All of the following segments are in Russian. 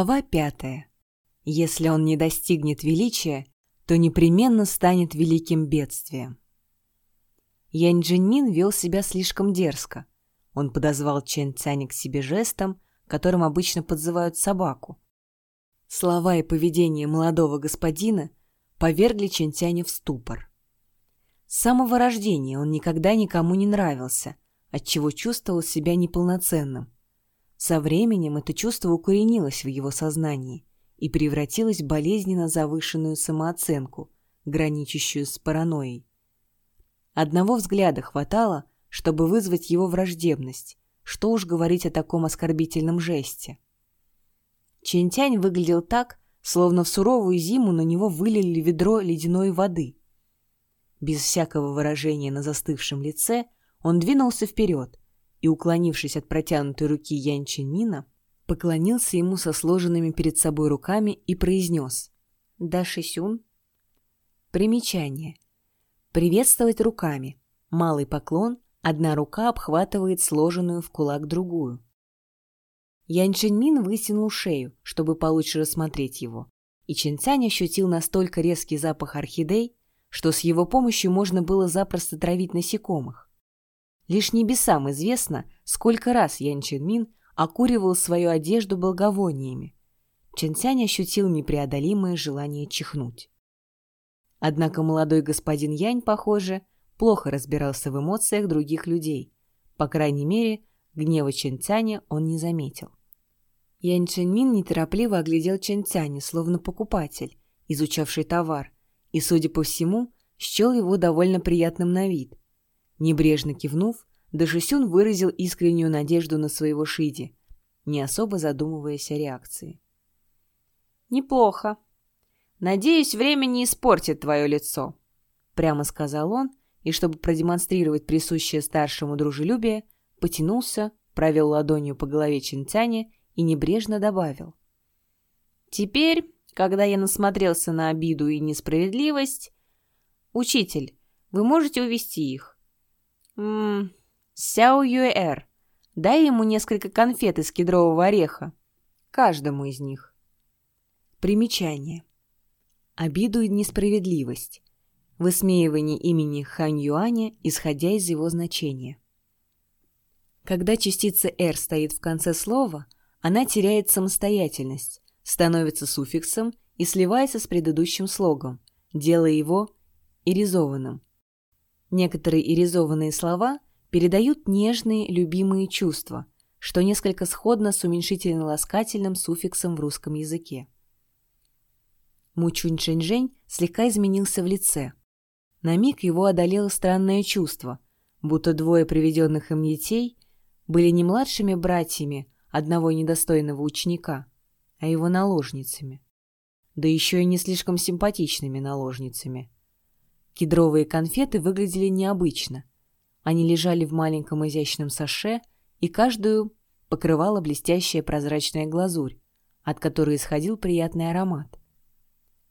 Глава пятая. Если он не достигнет величия, то непременно станет великим бедствием. Янь Джинмин вел себя слишком дерзко. Он подозвал Чен Цяня к себе жестом, которым обычно подзывают собаку. Слова и поведение молодого господина повергли Чен Цяня в ступор. С самого рождения он никогда никому не нравился, отчего чувствовал себя неполноценным. Со временем это чувство укоренилось в его сознании и превратилось в болезненно завышенную самооценку, граничащую с паранойей. Одного взгляда хватало, чтобы вызвать его враждебность, что уж говорить о таком оскорбительном жесте. Чентянь выглядел так, словно в суровую зиму на него вылили ведро ледяной воды. Без всякого выражения на застывшем лице он двинулся вперед, и, уклонившись от протянутой руки Ян Чинмина, поклонился ему со сложенными перед собой руками и произнес «Да, Шисюн». Примечание. Приветствовать руками. Малый поклон, одна рука обхватывает сложенную в кулак другую. Ян Чинмин вытянул шею, чтобы получше рассмотреть его, и Чин Цянь ощутил настолько резкий запах орхидей, что с его помощью можно было запросто травить насекомых. Лишь небесам известно, сколько раз Ян Чен окуривал свою одежду благовониями. Чен Цянь ощутил непреодолимое желание чихнуть. Однако молодой господин Янь, похоже, плохо разбирался в эмоциях других людей. По крайней мере, гнева Чен Цяня он не заметил. Янь Чэньмин неторопливо оглядел Чен Цяня, словно покупатель, изучавший товар, и, судя по всему, счел его довольно приятным на вид. Небрежно кивнув, Дашисюн выразил искреннюю надежду на своего Шиди, не особо задумываясь о реакции. «Неплохо. Надеюсь, время не испортит твое лицо», — прямо сказал он, и, чтобы продемонстрировать присущее старшему дружелюбие, потянулся, провел ладонью по голове Чинтяне и небрежно добавил. «Теперь, когда я насмотрелся на обиду и несправедливость, учитель, вы можете увести их. Ммм, Сяо Юэр, дай ему несколько конфет из кедрового ореха. Каждому из них. Примечание. Обиду и несправедливость. Высмеивание имени Хань Юаня, исходя из его значения. Когда частица «р» стоит в конце слова, она теряет самостоятельность, становится суффиксом и сливается с предыдущим слогом, делая его иризованным. Некоторые иризованные слова передают нежные, любимые чувства, что несколько сходно с уменьшительно-ласкательным суффиксом в русском языке. Мучунь Шэньжэнь слегка изменился в лице. На миг его одолело странное чувство, будто двое приведенных им детей были не младшими братьями одного недостойного ученика, а его наложницами. Да еще и не слишком симпатичными наложницами. Кедровые конфеты выглядели необычно. Они лежали в маленьком изящном саше, и каждую покрывала блестящая прозрачная глазурь, от которой исходил приятный аромат.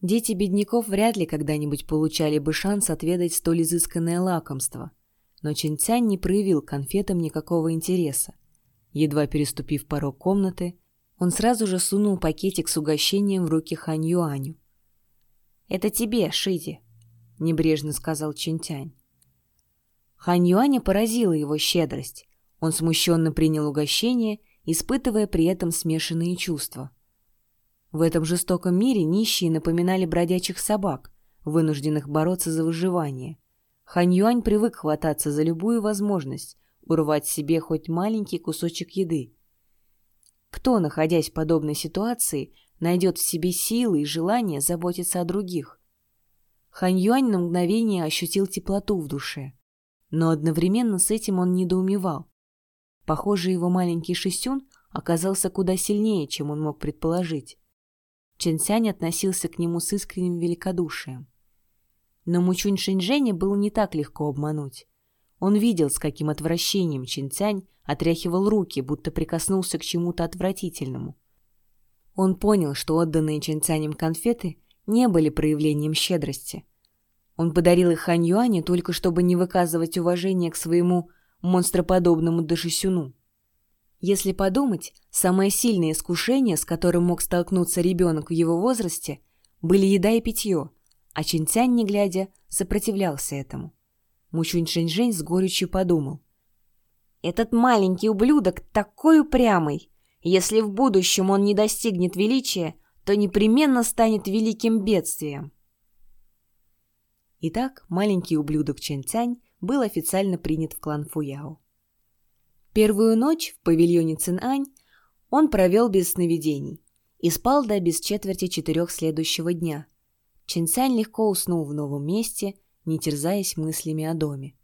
Дети бедняков вряд ли когда-нибудь получали бы шанс отведать столь изысканное лакомство, но Чинцянь не проявил конфетам никакого интереса. Едва переступив порог комнаты, он сразу же сунул пакетик с угощением в руки Хань Юаню. «Это тебе, Шиди», — небрежно сказал Чинтянь. Хань Юаня поразила его щедрость. Он смущенно принял угощение, испытывая при этом смешанные чувства. В этом жестоком мире нищие напоминали бродячих собак, вынужденных бороться за выживание. Хань Юань привык хвататься за любую возможность урвать себе хоть маленький кусочек еды. Кто, находясь в подобной ситуации, найдет в себе силы и желание заботиться о других? Хань Юань на мгновение ощутил теплоту в душе. Но одновременно с этим он недоумевал. Похоже, его маленький Шисюн оказался куда сильнее, чем он мог предположить. Чен Сянь относился к нему с искренним великодушием. Но Мучунь Шэньжэня было не так легко обмануть. Он видел, с каким отвращением Чин Цянь отряхивал руки, будто прикоснулся к чему-то отвратительному. Он понял, что отданные Чин Цянем конфеты не были проявлением щедрости. Он подарил их Хань Юаню только чтобы не выказывать уважения к своему монстроподобному Дашисюну. Если подумать, самое сильное искушение, с которым мог столкнуться ребенок в его возрасте, были еда и питье, а Чинтянь, не глядя, сопротивлялся этому. Мучунь Шэньчжэнь с горечью подумал. «Этот маленький ублюдок такой упрямый! Если в будущем он не достигнет величия, то непременно станет великим бедствием!» Итак, маленький ублюдок Чэнь Цянь был официально принят в клан Фуяо. Первую ночь в павильоне Цинань он провел без сновидений и спал до без четверти четырех следующего дня. Чэнь Цянь легко уснул в новом месте не терзаясь мыслями о доме.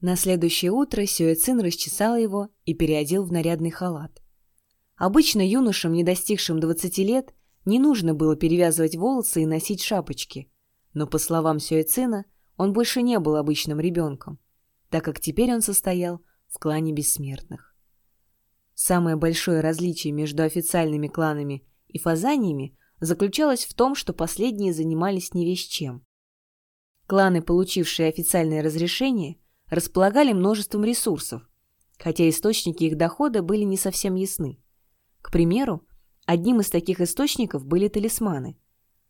На следующее утро Сюэцин расчесал его и переодел в нарядный халат. Обычно юношам, не достигшим 20 лет, не нужно было перевязывать волосы и носить шапочки. Но, по словам Сюэцина, он больше не был обычным ребенком, так как теперь он состоял в клане бессмертных. Самое большое различие между официальными кланами и фазаниями заключалось в том, что последние занимались не весь чем. Кланы, получившие официальное разрешение, располагали множеством ресурсов, хотя источники их дохода были не совсем ясны. К примеру, одним из таких источников были талисманы.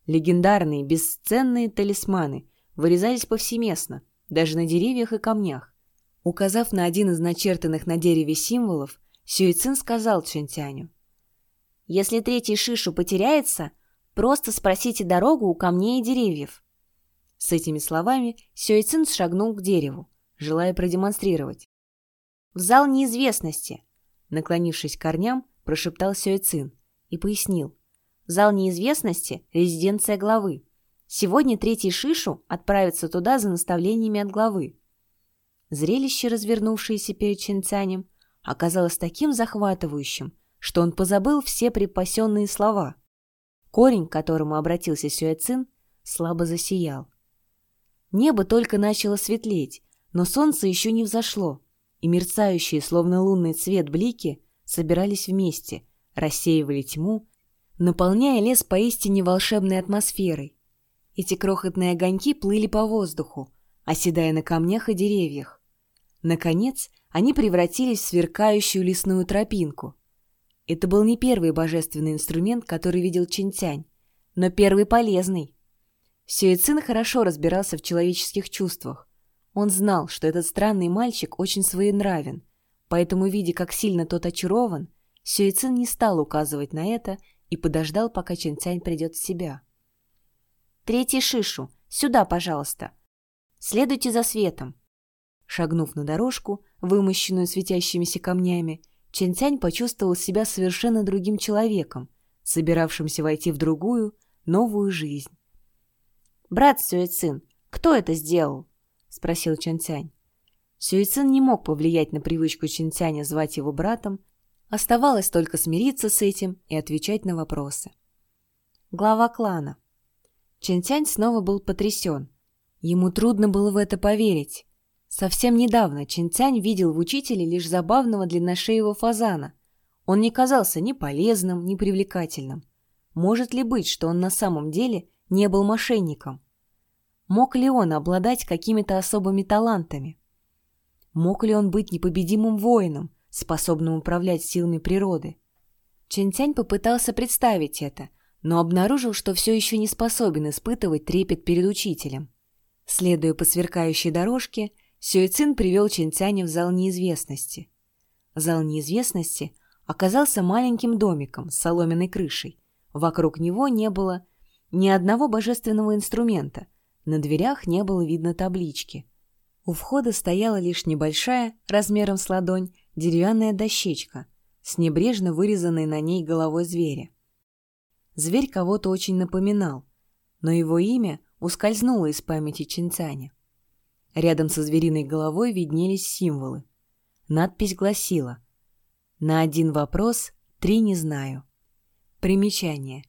Легендарные, бесценные талисманы вырезались повсеместно, даже на деревьях и камнях. Указав на один из начертанных на дереве символов, Сюэцин сказал Чентяню. «Если третий шишу потеряется, просто спросите дорогу у камней и деревьев. С этими словами Сюэцин шагнул к дереву, желая продемонстрировать. «В зал неизвестности!» Наклонившись к корням, прошептал Сюэцин и пояснил. «Зал неизвестности — резиденция главы. Сегодня третий Шишу отправится туда за наставлениями от главы». Зрелище, развернувшееся перед Чинцанем, оказалось таким захватывающим, что он позабыл все припасенные слова. Корень, к которому обратился Сюэцин, слабо засиял. Небо только начало светлеть, но солнце еще не взошло, и мерцающие, словно лунный цвет, блики собирались вместе, рассеивали тьму, наполняя лес поистине волшебной атмосферой. Эти крохотные огоньки плыли по воздуху, оседая на камнях и деревьях. Наконец, они превратились в сверкающую лесную тропинку. Это был не первый божественный инструмент, который видел Чинтянь, но первый полезный. Сюэцин хорошо разбирался в человеческих чувствах. Он знал, что этот странный мальчик очень своенравен, поэтому, видя, как сильно тот очарован, Сюэцин не стал указывать на это и подождал, пока Чэнцянь придет в себя. «Третий шишу! Сюда, пожалуйста! Следуйте за светом!» Шагнув на дорожку, вымощенную светящимися камнями, Чэнцянь почувствовал себя совершенно другим человеком, собиравшимся войти в другую, новую жизнь. «Брат Сюэцин, кто это сделал?» — спросил Чэнцянь. Сюэцин не мог повлиять на привычку Чэнцяня звать его братом, оставалось только смириться с этим и отвечать на вопросы. Глава клана. Чэнцянь снова был потрясен. Ему трудно было в это поверить. Совсем недавно Чэнцянь видел в учителе лишь забавного длинношеего фазана. Он не казался ни полезным, ни привлекательным. Может ли быть, что он на самом деле не был мошенником? Мог ли он обладать какими-то особыми талантами? Мог ли он быть непобедимым воином, способным управлять силами природы? Чэнь попытался представить это, но обнаружил, что все еще не способен испытывать трепет перед учителем. Следуя по сверкающей дорожке, Сюэцин привел Чэнь в зал неизвестности. Зал неизвестности оказался маленьким домиком с соломенной крышей. Вокруг него не было ни одного божественного инструмента, на дверях не было видно таблички. У входа стояла лишь небольшая, размером с ладонь, деревянная дощечка с небрежно вырезанной на ней головой зверя. Зверь кого-то очень напоминал, но его имя ускользнуло из памяти Чинцаня. Рядом со звериной головой виднелись символы. Надпись гласила «На один вопрос три не знаю». Примечание.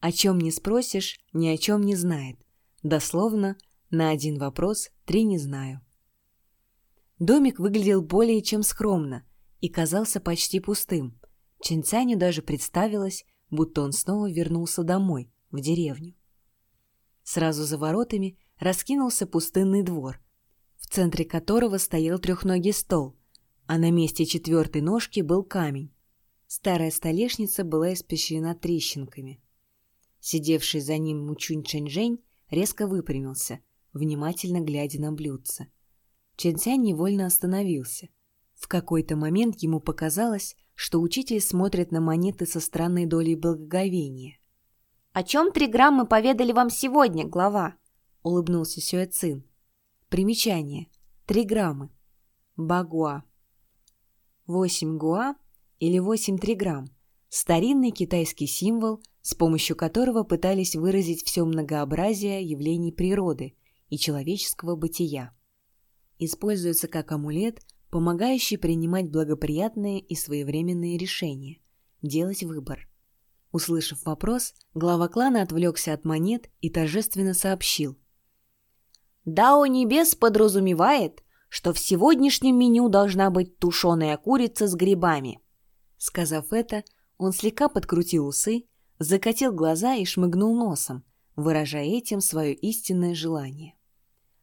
О чем не спросишь, ни о чем не знает. Дословно, на один вопрос три не знаю. Домик выглядел более чем скромно и казался почти пустым. Чинцаню даже представилось, будто он снова вернулся домой, в деревню. Сразу за воротами раскинулся пустынный двор, в центре которого стоял трехногий стол, а на месте четвертой ножки был камень, Старая столешница была испещрена трещинками. Сидевший за ним Мучунь Чэньжэнь резко выпрямился, внимательно глядя на блюдце. Чэньцянь невольно остановился. В какой-то момент ему показалось, что учитель смотрит на монеты со странной долей благоговения. «О чем три граммы поведали вам сегодня, глава?» — улыбнулся Сюэцин. Примечание. Три граммы. Багуа. Восемь гуа или восемь триграмм – старинный китайский символ, с помощью которого пытались выразить все многообразие явлений природы и человеческого бытия. Используется как амулет, помогающий принимать благоприятные и своевременные решения, делать выбор. Услышав вопрос, глава клана отвлекся от монет и торжественно сообщил. «Дао Небес подразумевает, что в сегодняшнем меню должна быть тушеная курица с грибами». Сказав это, он слегка подкрутил усы, закатил глаза и шмыгнул носом, выражая этим свое истинное желание.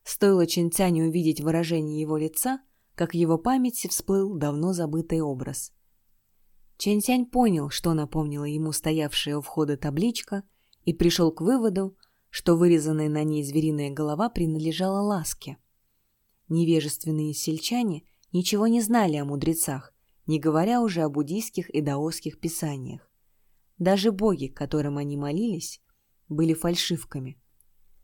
Стоило Чинтяню увидеть выражение его лица, как в его памяти всплыл давно забытый образ. Чэнь понял, что напомнила ему стоявшая у входа табличка, и пришел к выводу, что вырезанная на ней звериная голова принадлежала Ласке. Невежественные сельчане ничего не знали о мудрецах, не говоря уже о буддийских и даосских писаниях. Даже боги, которым они молились, были фальшивками.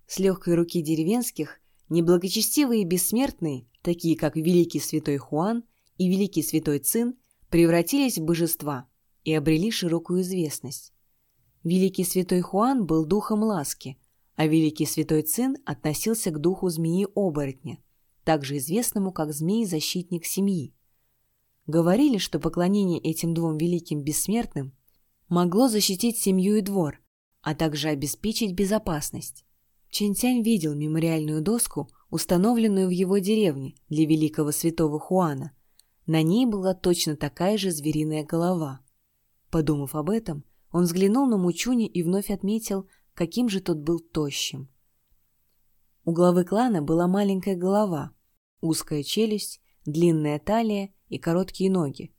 С легкой руки деревенских неблагочестивые бессмертные, такие как Великий Святой Хуан и Великий Святой Цин, превратились в божества и обрели широкую известность. Великий Святой Хуан был духом ласки, а Великий Святой Цин относился к духу змеи-оборотня, также известному как змей-защитник семьи. Говорили, что поклонение этим двум великим бессмертным могло защитить семью и двор, а также обеспечить безопасность. Чэньтянь видел мемориальную доску, установленную в его деревне для великого святого Хуана. На ней была точно такая же звериная голова. Подумав об этом, он взглянул на Мучуни и вновь отметил, каким же тот был тощим. У главы клана была маленькая голова, узкая челюсть, длинная талия и короткие ноги.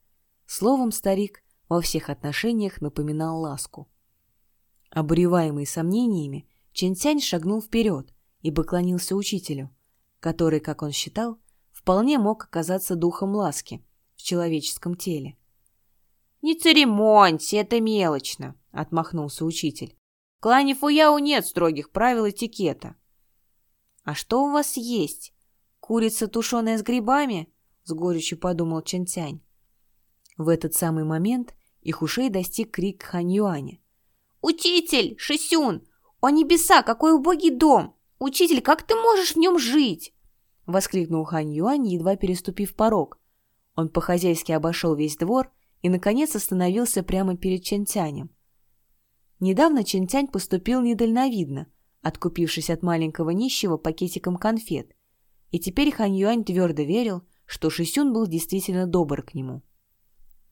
Словом, старик во всех отношениях напоминал ласку. Обуреваемый сомнениями, Чэньцянь шагнул вперед и поклонился учителю, который, как он считал, вполне мог оказаться духом ласки в человеческом теле. «Не церемонься, это мелочно», — отмахнулся учитель. «В клане Фуяу нет строгих правил этикета». «А что у вас есть? Курица, тушеная с грибами?» с горечью подумал Чэнь В этот самый момент их ушей достиг крик Хань Юаня. «Учитель! Шисюн! О небеса, какой убогий дом! Учитель, как ты можешь в нем жить?» Воскликнул Хань Юань, едва переступив порог. Он по-хозяйски обошел весь двор и, наконец, остановился прямо перед Чэнтянем. Недавно Чэнтянь поступил недальновидно, откупившись от маленького нищего пакетиком конфет, и теперь Хань Юань твердо верил, что Шисюн был действительно добр к нему.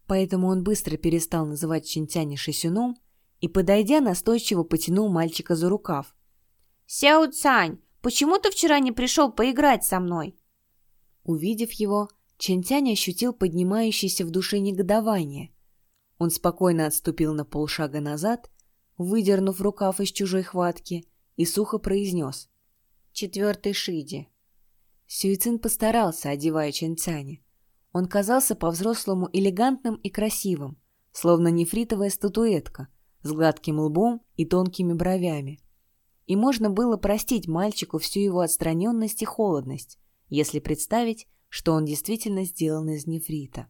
Поэтому он быстро перестал называть Чинтяня Шисюном и, подойдя, настойчиво потянул мальчика за рукав. «Сяо Цань, почему ты вчера не пришел поиграть со мной?» Увидев его, Чинтянь ощутил поднимающееся в душе негодование. Он спокойно отступил на полшага назад, выдернув рукав из чужой хватки, и сухо произнес «Четвертый Шиди». Сюицин постарался, одевая Чэнцяня. Он казался по-взрослому элегантным и красивым, словно нефритовая статуэтка, с гладким лбом и тонкими бровями. И можно было простить мальчику всю его отстраненность и холодность, если представить, что он действительно сделан из нефрита.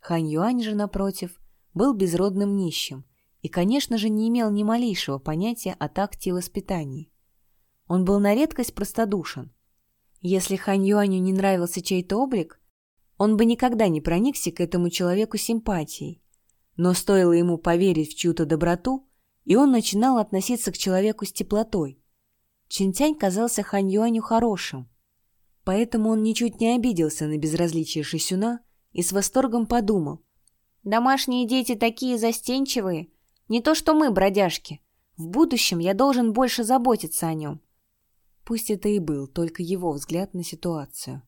Хань Юань же, напротив, был безродным нищим и, конечно же, не имел ни малейшего понятия о такте и воспитании. Он был на редкость простодушен – если Хань Юаню не нравился чей-то облик, он бы никогда не проникся к этому человеку симпатией. Но стоило ему поверить в чью-то доброту, и он начинал относиться к человеку с теплотой. Чинтянь казался Хань Юаню хорошим, поэтому он ничуть не обиделся на безразличие Шисюна и с восторгом подумал. «Домашние дети такие застенчивые, не то что мы, бродяжки. В будущем я должен больше заботиться о нем. Пусть это и был только его взгляд на ситуацию.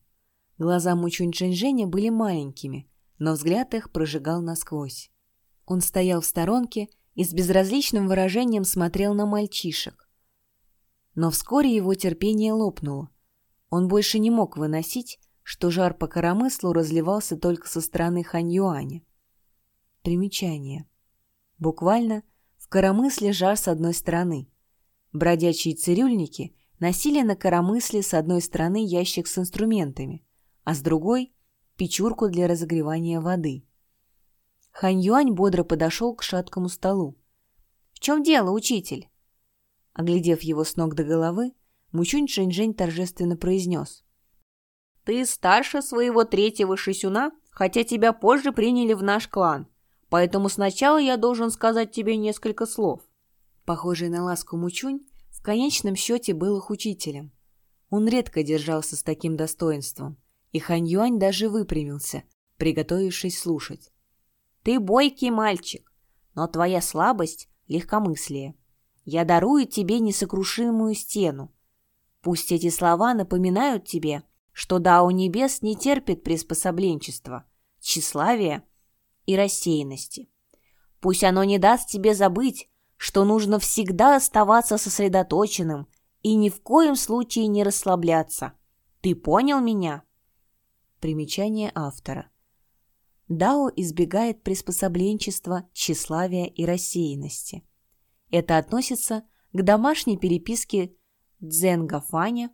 Глаза Мучунь Чэньжэня были маленькими, но взгляд их прожигал насквозь. Он стоял в сторонке и с безразличным выражением смотрел на мальчишек. Но вскоре его терпение лопнуло. Он больше не мог выносить, что жар по коромыслу разливался только со стороны Хань-Юаня. Примечание. Буквально в коромысле жар с одной стороны. Бродячие цирюльники носили на коромысле с одной стороны ящик с инструментами, а с другой – печурку для разогревания воды. Хань-Юань бодро подошел к шаткому столу. «В чем дело, учитель?» Оглядев его с ног до головы, Мучунь Шэньчжэнь торжественно произнес. «Ты старше своего третьего шисюна, хотя тебя позже приняли в наш клан, поэтому сначала я должен сказать тебе несколько слов». Похожий на ласку Мучунь в конечном счете был их учителем. Он редко держался с таким достоинством, и Хань Юань даже выпрямился, приготовившись слушать. Ты бойкий мальчик, но твоя слабость — легкомыслие. Я дарую тебе несокрушимую стену. Пусть эти слова напоминают тебе, что Дао Небес не терпит приспособленчества, тщеславия и рассеянности. Пусть оно не даст тебе забыть, что нужно всегда оставаться сосредоточенным и ни в коем случае не расслабляться. Ты понял меня? Примечание автора. Дао избегает приспособленчества, тщеславия и рассеянности. Это относится к домашней переписке Дзенгафаня,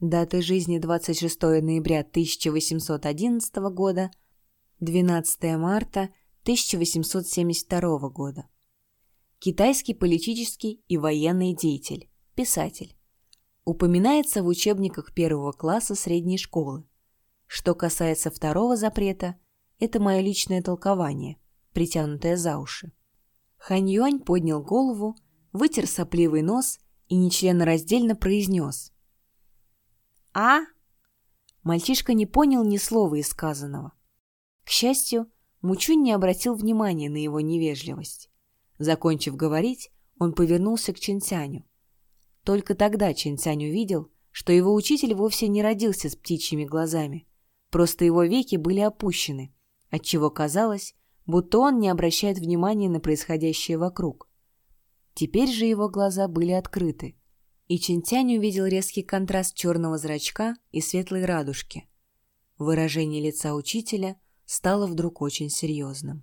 даты жизни 26 ноября 1811 года, 12 марта 1872 года. Китайский политический и военный деятель, писатель. Упоминается в учебниках первого класса средней школы. Что касается второго запрета – это мое личное толкование, притянутое за уши. Хань Юань поднял голову, вытер сопливый нос и нечленораздельно произнес. «А?» Мальчишка не понял ни слова из сказанного. К счастью, Мучунь не обратил внимания на его невежливость. Закончив говорить, он повернулся к Чэньцяню. Только тогда Чэньцянь увидел, что его учитель вовсе не родился с птичьими глазами. Просто его веки были опущены, отчего казалось, будто он не обращает внимания на происходящее вокруг. Теперь же его глаза были открыты, и Чинтянь увидел резкий контраст черного зрачка и светлой радужки. Выражение лица учителя стало вдруг очень серьезным.